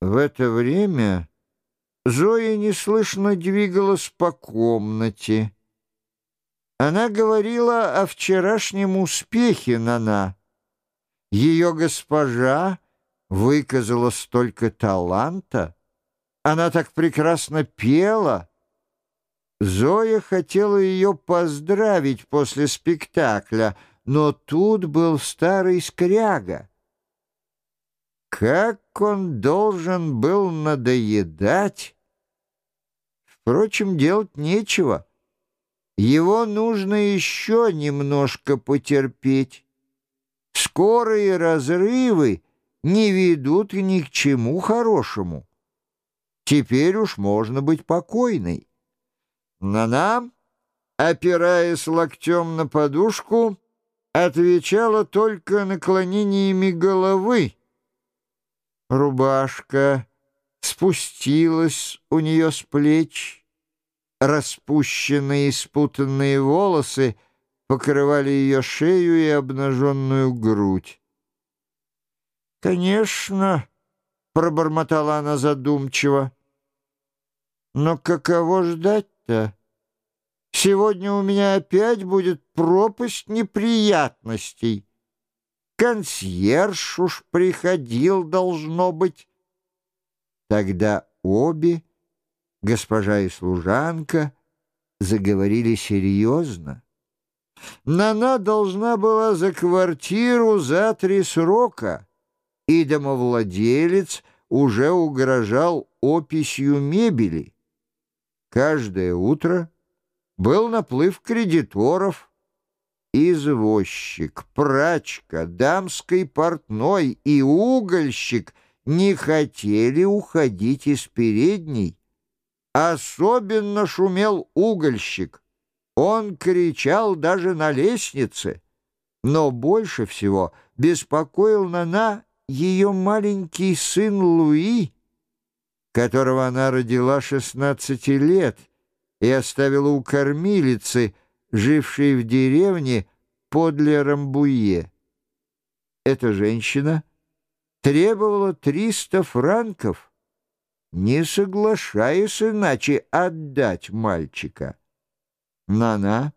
В это время Зоя неслышно двигалась по комнате. Она говорила о вчерашнем успехе Нана. Ее госпожа выказала столько таланта, она так прекрасно пела. Зоя хотела ее поздравить после спектакля, но тут был старый скряга. Как он должен был надоедать? Впрочем, делать нечего. Его нужно еще немножко потерпеть. Скорые разрывы не ведут ни к чему хорошему. Теперь уж можно быть покойной. Но нам, опираясь локтем на подушку, отвечала только наклонениями головы, Рубашка спустилась у нее с плеч. Распущенные и спутанные волосы покрывали ее шею и обнаженную грудь. «Конечно», — пробормотала она задумчиво, — «но каково ждать-то? Сегодня у меня опять будет пропасть неприятностей». Консьерж уж приходил, должно быть. Тогда обе, госпожа и служанка, заговорили серьезно. Нана должна была за квартиру за три срока, и домовладелец уже угрожал описью мебели. Каждое утро был наплыв кредиторов — извозчик, прачка, дамский портной и угольщик не хотели уходить из передней. Особенно шумел угольщик. Он кричал даже на лестнице. Но больше всего беспокоил Нана ее маленький сын Луи, которого она родила шестнадцати лет и оставила у кормилицы — жившей в деревне подле Рамбуе. Эта женщина требовала триста франков, не соглашаясь иначе отдать мальчика. Нана,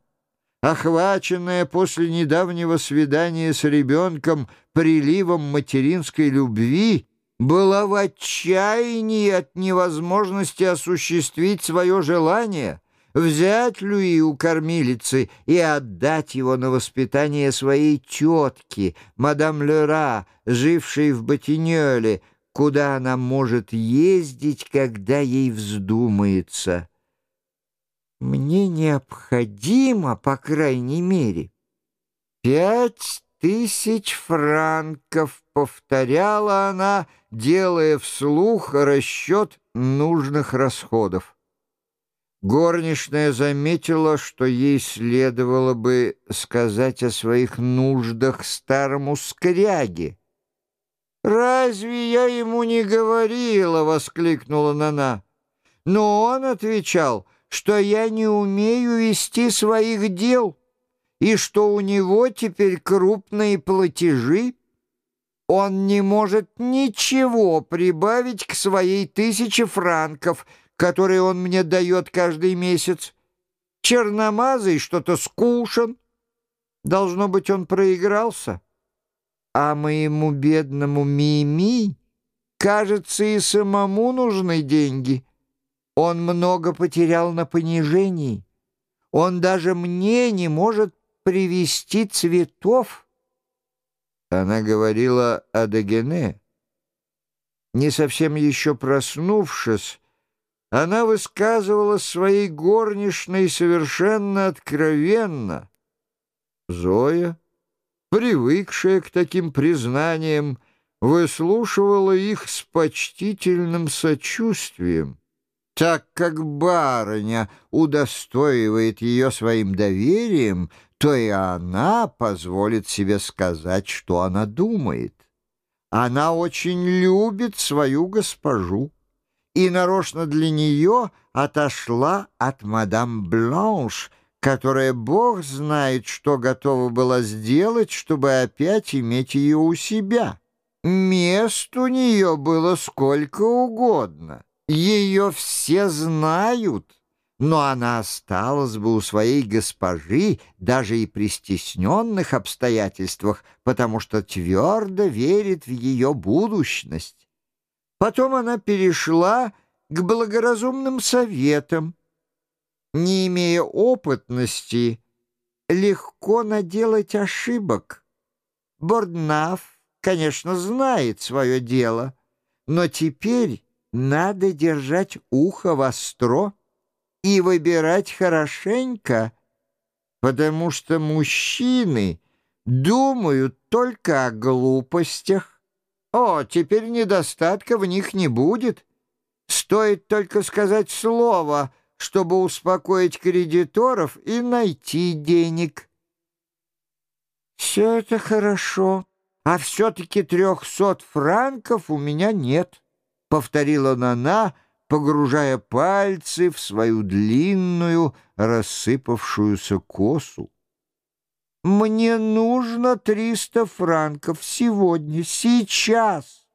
охваченная после недавнего свидания с ребенком приливом материнской любви, была в отчаянии от невозможности осуществить свое желание — взять Люи у кормилицы и отдать его на воспитание своей тетки, мадам Лера, жившей в Ботинёле, куда она может ездить, когда ей вздумается. Мне необходимо, по крайней мере, пять тысяч франков, повторяла она, делая вслух расчет нужных расходов. Горничная заметила, что ей следовало бы сказать о своих нуждах старому скряге. «Разве я ему не говорила?» — воскликнула Нана. Но он отвечал, что я не умею вести своих дел и что у него теперь крупные платежи. Он не может ничего прибавить к своей тысяче франков — которые он мне дает каждый месяц. Черномазый что-то скушен. Должно быть, он проигрался. А моему бедному Мими, кажется, и самому нужны деньги. Он много потерял на понижении. Он даже мне не может привезти цветов. Она говорила о Дагене. Не совсем еще проснувшись, она высказывала своей горничной совершенно откровенно. Зоя, привыкшая к таким признаниям, выслушивала их с почтительным сочувствием. Так как барыня удостоивает ее своим доверием, то и она позволит себе сказать, что она думает. Она очень любит свою госпожу и нарочно для нее отошла от мадам Бланш, которая бог знает, что готова была сделать, чтобы опять иметь ее у себя. Мест у нее было сколько угодно. Ее все знают, но она осталась бы у своей госпожи даже и при стесненных обстоятельствах, потому что твердо верит в ее будущность. Потом она перешла к благоразумным советам. Не имея опытности, легко наделать ошибок. Борднаф конечно, знает свое дело, но теперь надо держать ухо востро и выбирать хорошенько, потому что мужчины думают только о глупостях. О, теперь недостатка в них не будет. Стоит только сказать слово, чтобы успокоить кредиторов и найти денег. Все это хорошо а все-таки трехсот франков у меня нет», — повторила Нана, погружая пальцы в свою длинную, рассыпавшуюся косу. «Мне нужно триста франков сегодня, сейчас!»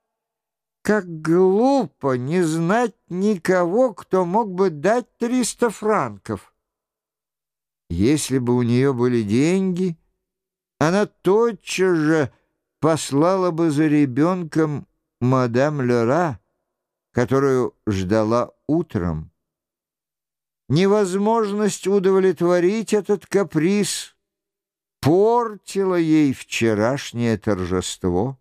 Как глупо не знать никого, кто мог бы дать триста франков. Если бы у нее были деньги, она тотчас же послала бы за ребенком мадам Лера, которую ждала утром. Невозможность удовлетворить этот каприз портила ей вчерашнее торжество.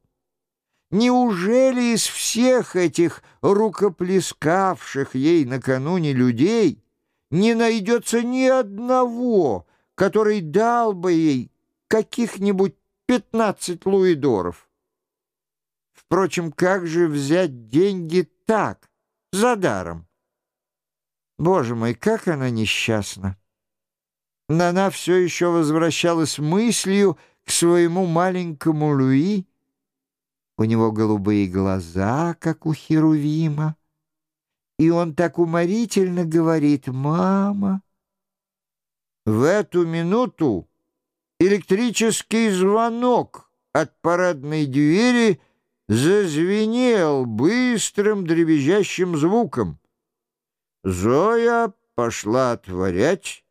Неужели из всех этих рукоплескавших ей накануне людей не найдется ни одного, который дал бы ей каких-нибудь пятнадцать луидоров. Впрочем, как же взять деньги так, за даром? Боже мой, как она несчастна! Нана все еще возвращалась мыслью к своему маленькому Луи. У него голубые глаза, как у Херувима, и он так уморительно говорит «мама». В эту минуту Электрический звонок от парадной двери зазвенел быстрым дребезжащим звуком. Зоя пошла отворять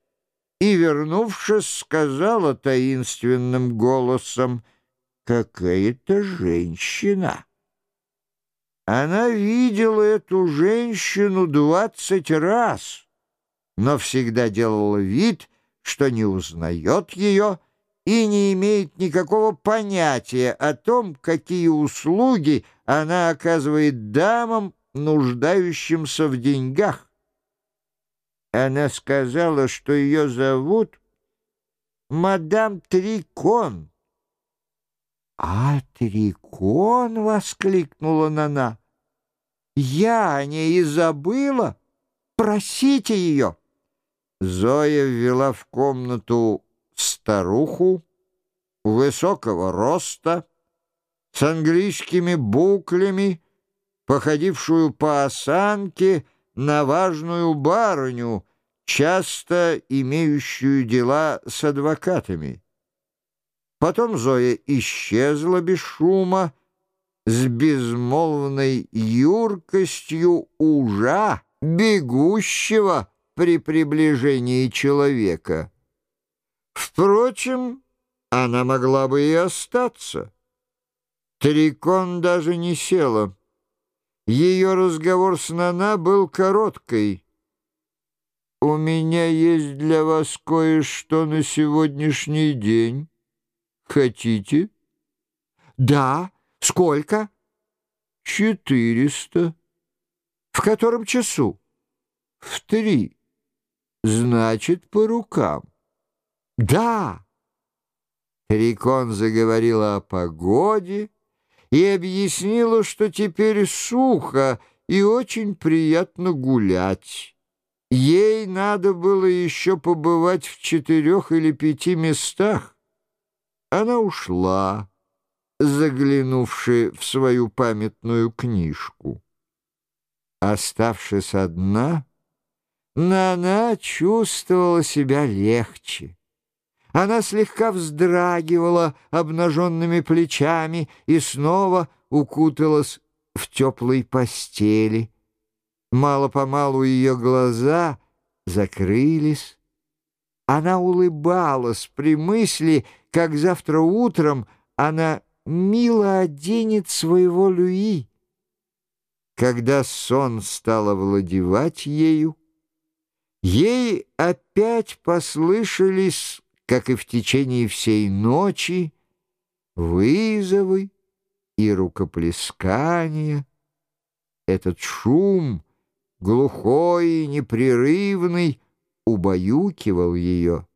и, вернувшись, сказала таинственным голосом «Какая-то женщина». Она видела эту женщину двадцать раз, но всегда делала вид, что не узнает ее, и не имеет никакого понятия о том, какие услуги она оказывает дамам, нуждающимся в деньгах. Она сказала, что ее зовут мадам Трикон. «А, Трикон!» — воскликнула Нана. «Я о ней и забыла. Просите ее!» Зоя ввела в комнату старуху высокого роста, с английскими буклями, походившую по осанке на важную барыню, часто имеющую дела с адвокатами. Потом Зоя исчезла без шума, с безмолвной юркостью ужа, бегущего при приближении человека. Впрочем, она могла бы и остаться. Трикон даже не села. Ее разговор с Нана был короткой. «У меня есть для вас кое-что на сегодняшний день. Хотите?» «Да. Сколько?» «Четыреста». «В котором часу?» «В три. Значит, по рукам». «Да!» Рикон заговорила о погоде и объяснила, что теперь сухо и очень приятно гулять. Ей надо было еще побывать в четырех или пяти местах. Она ушла, заглянувши в свою памятную книжку. Оставшись одна, Нана чувствовала себя легче. Она слегка вздрагивала обнаженными плечами и снова укуталась в теплой постели. Мало-помалу ее глаза закрылись. Она улыбалась при мысли, как завтра утром она мило оденет своего Люи. Когда сон стал овладевать ею, ей опять послышались, как и в течение всей ночи, вызовы и рукоплескания. Этот шум, глухой и непрерывный, убаюкивал ее.